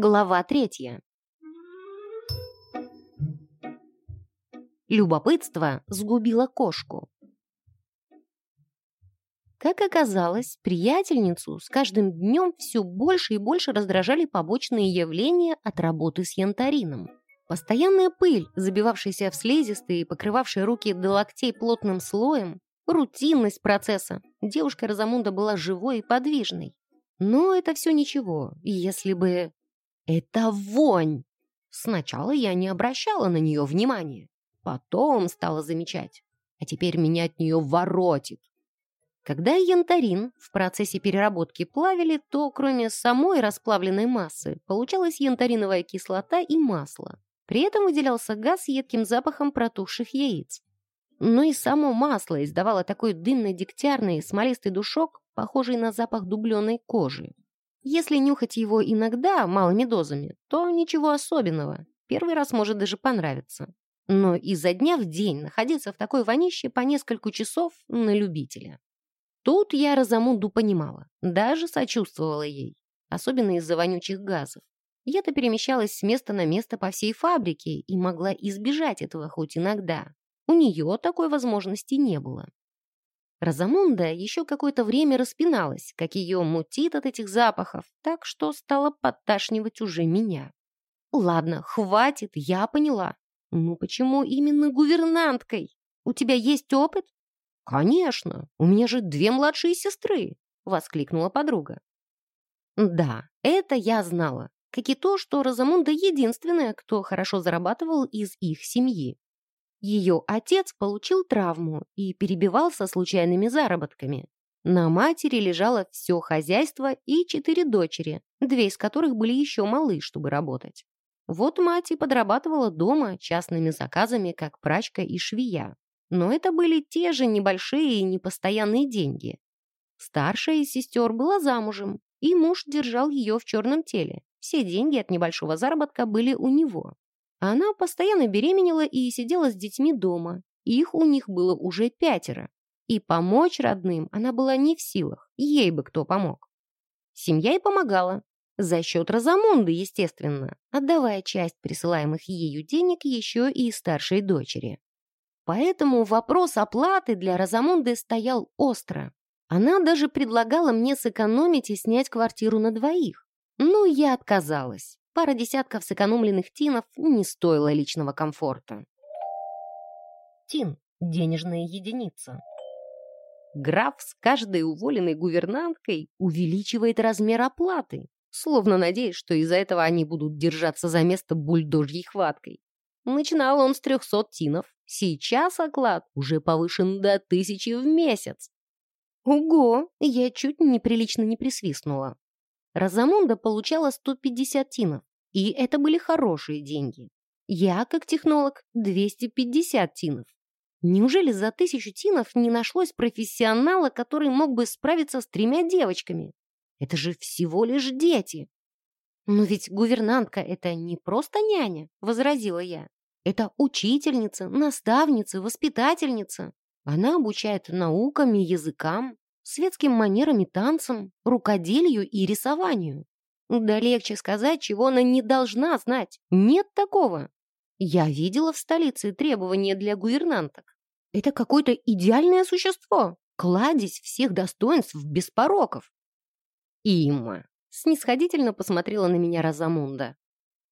Глава третья. Любопытство сгубило кошку. Как оказалось, приятельницу с каждым днем все больше и больше раздражали побочные явления от работы с янтарином. Постоянная пыль, забивавшаяся в слизистые и покрывавшая руки до локтей плотным слоем, рутинность процесса. Девушка Розамунда была живой и подвижной. Но это все ничего, если бы... Это вонь! Сначала я не обращала на нее внимания, потом стала замечать, а теперь меня от нее воротит. Когда янтарин в процессе переработки плавили, то кроме самой расплавленной массы получалась янтариновая кислота и масло. При этом выделялся газ с едким запахом протухших яиц. Но и само масло издавало такой дымно-дегтярный смолистый душок, похожий на запах дубленой кожи. Если нюхать его иногда малыми дозами, то ничего особенного. Первый раз может даже понравиться. Но изо дня в день находиться в такой вонище по несколько часов на любителя. Тут я Розамунду понимала, даже сочувствовала ей, особенно из-за вонючих газов. Я-то перемещалась с места на место по всей фабрике и могла избежать этого хоть иногда. У нее такой возможности не было. Розамунда еще какое-то время распиналась, как ее мутит от этих запахов, так что стала подташнивать уже меня. Ладно, хватит, я поняла. Ну почему именно гувернанткой? У тебя есть опыт? Конечно, у меня же две младшие сестры, воскликнула подруга. Да, это я знала, как и то, что Розамунда единственная, кто хорошо зарабатывал из их семьи. Ее отец получил травму и перебивался случайными заработками. На матери лежало все хозяйство и четыре дочери, две из которых были еще малы, чтобы работать. Вот мать и подрабатывала дома частными заказами, как прачка и швея. Но это были те же небольшие и непостоянные деньги. Старшая из сестер была замужем, и муж держал ее в черном теле. Все деньги от небольшого заработка были у него. Она постоянно беременела и сидела с детьми дома. Их у них было уже пятеро. И помочь родным она была не в силах, ей бы кто помог. Семья и помогала. За счет Розамунды, естественно, отдавая часть присылаемых ею денег еще и старшей дочери. Поэтому вопрос оплаты для Розамунды стоял остро. Она даже предлагала мне сэкономить и снять квартиру на двоих. Но я отказалась. Пара десятков сэкономленных тинов не стоила личного комфорта. Тин – денежная единица. Граф с каждой уволенной гувернанткой увеличивает размер оплаты, словно надеясь, что из-за этого они будут держаться за место бульдожьей хваткой. Начинал он с трехсот тинов, сейчас оклад уже повышен до тысячи в месяц. Ого, я чуть неприлично не присвистнула. Розамунда получала 150 тинов, и это были хорошие деньги. Я, как технолог, 250 тинов. Неужели за тысячу тинов не нашлось профессионала, который мог бы справиться с тремя девочками? Это же всего лишь дети. Но ведь гувернантка — это не просто няня, — возразила я. Это учительница, наставница, воспитательница. Она обучает наукам и языкам, светским манерам и танцам, рукоделию и рисованию. Да легче сказать, чего она не должна знать. Нет такого. Я видела в столице требования для гувернанток. Это какое-то идеальное существо, кладезь всех достоинств без пороков. Има. Снисходительно посмотрела на меня Розамунда.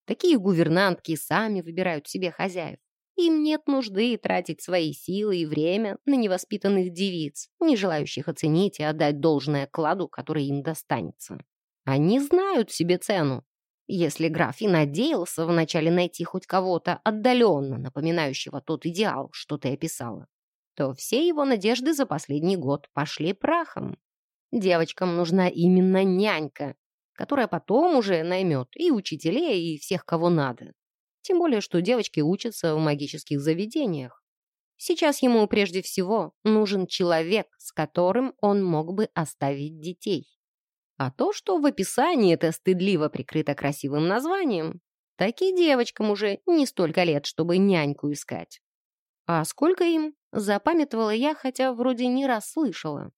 Такие гувернантки сами выбирают себе хозяев. Им нет нужды тратить свои силы и время на невоспитанных девиц, не желающих оценить и отдать должное кладу, который им достанется. Они знают себе цену. Если граф и надеялся вначале найти хоть кого-то отдаленно напоминающего тот идеал, что ты описала, то все его надежды за последний год пошли прахом. Девочкам нужна именно нянька, которая потом уже наймет и учителей, и всех, кого надо. Тем более, что девочки учатся в магических заведениях. Сейчас ему прежде всего нужен человек, с которым он мог бы оставить детей. А то, что в описании это стыдливо прикрыто красивым названием, таки девочкам уже не столько лет, чтобы няньку искать. А сколько им, запамятовала я, хотя вроде не раз слышала.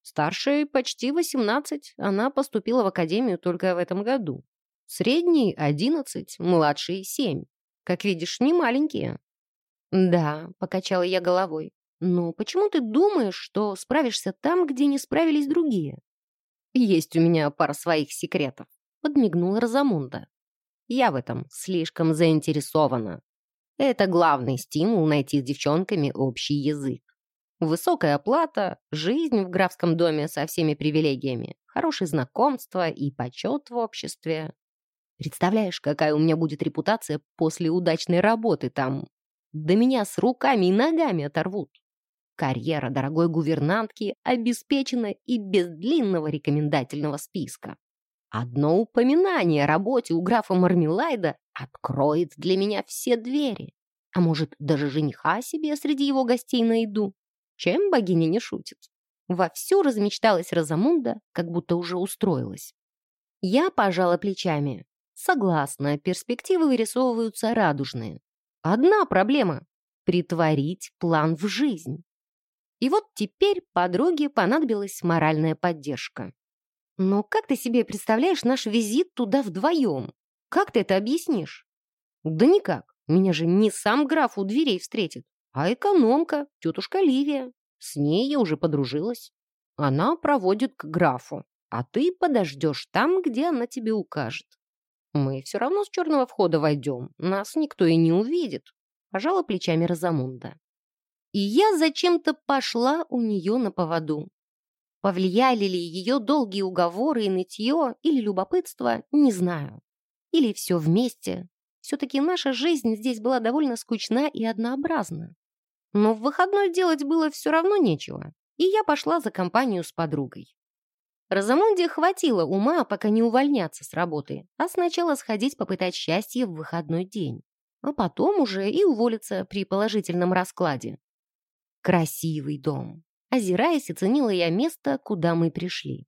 Старшей почти 18, она поступила в академию только в этом году. Средний — одиннадцать, младший — семь. Как видишь, не маленькие. Да, покачала я головой. Но почему ты думаешь, что справишься там, где не справились другие? Есть у меня пара своих секретов, подмигнула Розамунда. Я в этом слишком заинтересована. Это главный стимул найти с девчонками общий язык. Высокая оплата, жизнь в графском доме со всеми привилегиями, хорошие знакомства и почет в обществе. Представляешь, какая у меня будет репутация после удачной работы там? Да меня с руками и ногами оторвут. Карьера дорогой гувернантки обеспечена и без длинного рекомендательного списка. Одно упоминание о работе у графа Мармелайда откроет для меня все двери. А может, даже жениха себе среди его гостей найду? Чем богиня не шутит? Вовсю размечталась Розамунда, как будто уже устроилась. Я пожала плечами. Согласна, перспективы вырисовываются радужные. Одна проблема — притворить план в жизнь. И вот теперь подруге понадобилась моральная поддержка. Но как ты себе представляешь наш визит туда вдвоем? Как ты это объяснишь? Да никак. Меня же не сам граф у дверей встретит, а экономка, тетушка Ливия. С ней я уже подружилась. Она проводит к графу, а ты подождешь там, где она тебе укажет. Мы все равно с черного входа войдем, нас никто и не увидит. Пожала плечами Розамунда. И я зачем-то пошла у нее на поводу. Повлияли ли ее долгие уговоры и нытье или любопытство, не знаю. Или все вместе. Все-таки наша жизнь здесь была довольно скучна и однообразна. Но в выходной делать было все равно нечего, и я пошла за компанию с подругой. Розамунде хватило ума, пока не увольняться с работы, а сначала сходить попытать счастье в выходной день, а потом уже и уволиться при положительном раскладе. Красивый дом. Озираясь, оценила я место, куда мы пришли.